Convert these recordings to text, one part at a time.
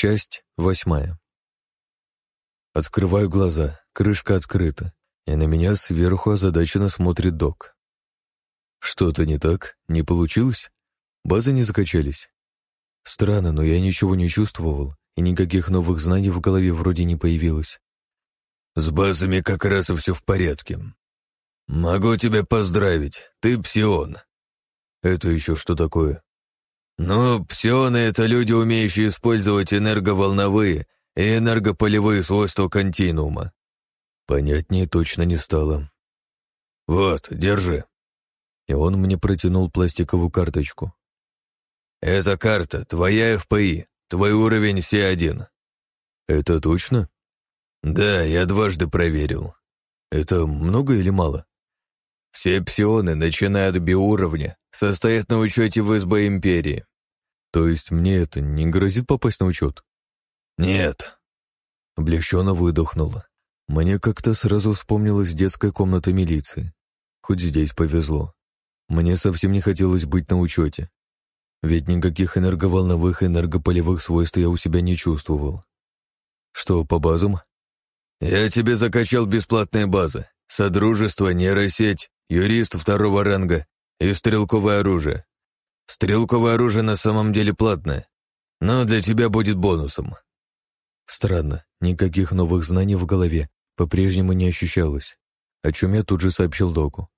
Часть восьмая. Открываю глаза, крышка открыта, и на меня сверху озадаченно смотрит док. Что-то не так? Не получилось? Базы не закачались? Странно, но я ничего не чувствовал, и никаких новых знаний в голове вроде не появилось. С базами как раз и все в порядке. Могу тебя поздравить, ты псион. Это еще что такое? Ну, псионы — это люди, умеющие использовать энерговолновые и энергополевые свойства континуума. Понятнее точно не стало. Вот, держи. И он мне протянул пластиковую карточку. «Эта карта — твоя ФПИ, твой уровень С1». «Это точно?» «Да, я дважды проверил». «Это много или мало?» «Все псионы, начиная от биуровня, состоят на учете в СБ Империи». «То есть мне это не грозит попасть на учет?» «Нет». Облегченно выдохнула. Мне как-то сразу вспомнилась детская комната милиции. Хоть здесь повезло. Мне совсем не хотелось быть на учете. Ведь никаких энерговолновых и энергополевых свойств я у себя не чувствовал. Что, по базам? Я тебе закачал бесплатные базы. Содружество, нейросеть, юрист второго ранга и стрелковое оружие. Стрелковое оружие на самом деле платное, но для тебя будет бонусом. Странно, никаких новых знаний в голове по-прежнему не ощущалось, о чем я тут же сообщил доку.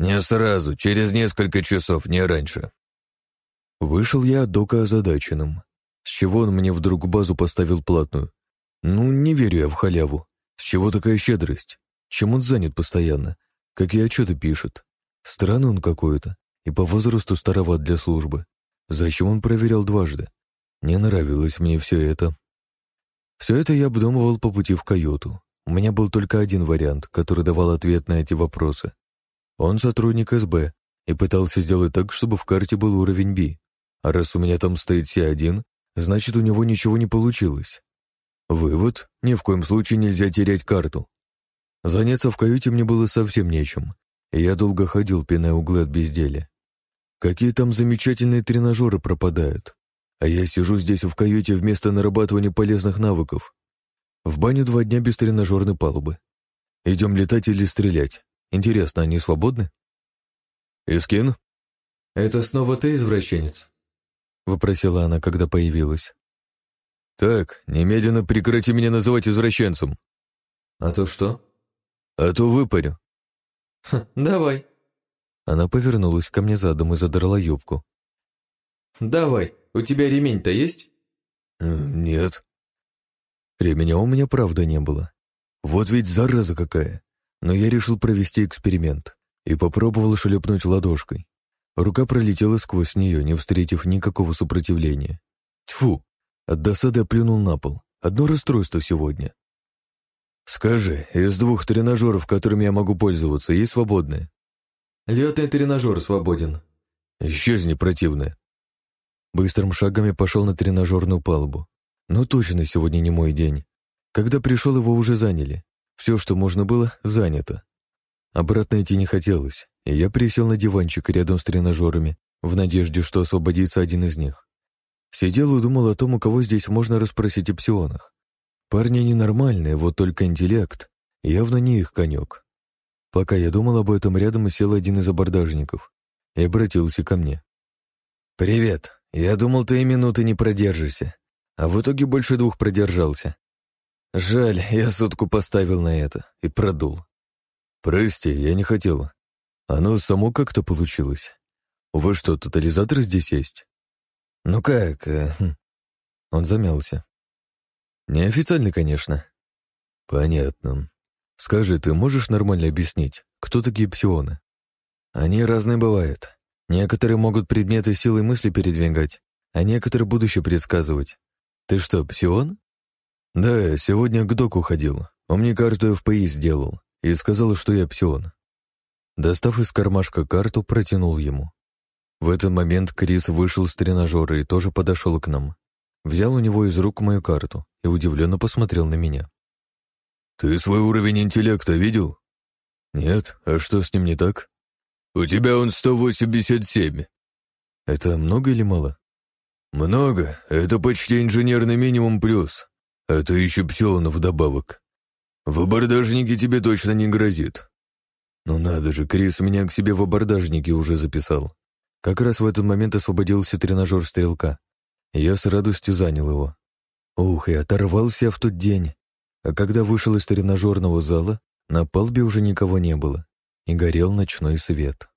Не сразу, через несколько часов, не раньше. Вышел я от дока озадаченным. С чего он мне вдруг базу поставил платную? Ну, не верю я в халяву. С чего такая щедрость? Чем он занят постоянно? Какие отчеты пишет? Странный он какой-то. И по возрасту староват для службы. Зачем он проверял дважды? Не нравилось мне все это. Все это я обдумывал по пути в каюту. У меня был только один вариант, который давал ответ на эти вопросы. Он сотрудник СБ и пытался сделать так, чтобы в карте был уровень B. А раз у меня там стоит С1, значит, у него ничего не получилось. Вывод — ни в коем случае нельзя терять карту. Заняться в каюте мне было совсем нечем, и я долго ходил, пиная углы от безделия. Какие там замечательные тренажеры пропадают. А я сижу здесь в каюте вместо нарабатывания полезных навыков. В баню два дня без тренажерной палубы. Идем летать или стрелять. Интересно, они свободны? Искин? Это снова ты, извращенец? Вопросила она, когда появилась. Так, немедленно прекрати меня называть извращенцем. А то что? А то выпарю. Ха, давай. Она повернулась ко мне задом и задрала юбку. Давай, у тебя ремень-то есть? Э, нет. Ремня у меня правда не было. Вот ведь зараза какая. Но я решил провести эксперимент и попробовал шлепнуть ладошкой. Рука пролетела сквозь нее, не встретив никакого сопротивления. Тьфу! От досады плюнул на пол. Одно расстройство сегодня. «Скажи, из двух тренажеров, которыми я могу пользоваться, есть свободные?» «Летный тренажер свободен». «Исчезни, противная». Быстрым шагами пошел на тренажерную палубу. Ну точно сегодня не мой день. Когда пришел, его уже заняли. Все, что можно было, занято. Обратно идти не хотелось, и я присел на диванчик рядом с тренажерами, в надежде, что освободится один из них. Сидел и думал о том, у кого здесь можно расспросить о псионах. Парни ненормальные, вот только интеллект. Явно не их конек. Пока я думал об этом, рядом сел один из абордажников и обратился ко мне. «Привет. Я думал, ты и минуты не продержишься, а в итоге больше двух продержался. Жаль, я сутку поставил на это и продул. Прости, я не хотел. Оно само как-то получилось. У вас что, тотализатор здесь есть? Ну как? Э, хм. Он замялся. Неофициально, конечно. Понятно. Скажи, ты можешь нормально объяснить, кто такие псионы? Они разные бывают. Некоторые могут предметы силой мысли передвигать, а некоторые будущее предсказывать. Ты что, псион? Да, сегодня к доку ходил. Он мне карту ФПИ сделал и сказал, что я псион. Достав из кармашка карту, протянул ему. В этот момент Крис вышел с тренажера и тоже подошел к нам. Взял у него из рук мою карту и удивленно посмотрел на меня. «Ты свой уровень интеллекта видел?» «Нет, а что с ним не так?» «У тебя он 187». «Это много или мало?» Много. Это почти инженерный минимум плюс. Это еще псион вдобавок. В абордажнике тебе точно не грозит. Ну надо же, Крис меня к себе в абордажнике уже записал. Как раз в этот момент освободился тренажер стрелка. Я с радостью занял его. Ух, и оторвался в тот день. А когда вышел из тренажерного зала, на палбе уже никого не было, и горел ночной свет.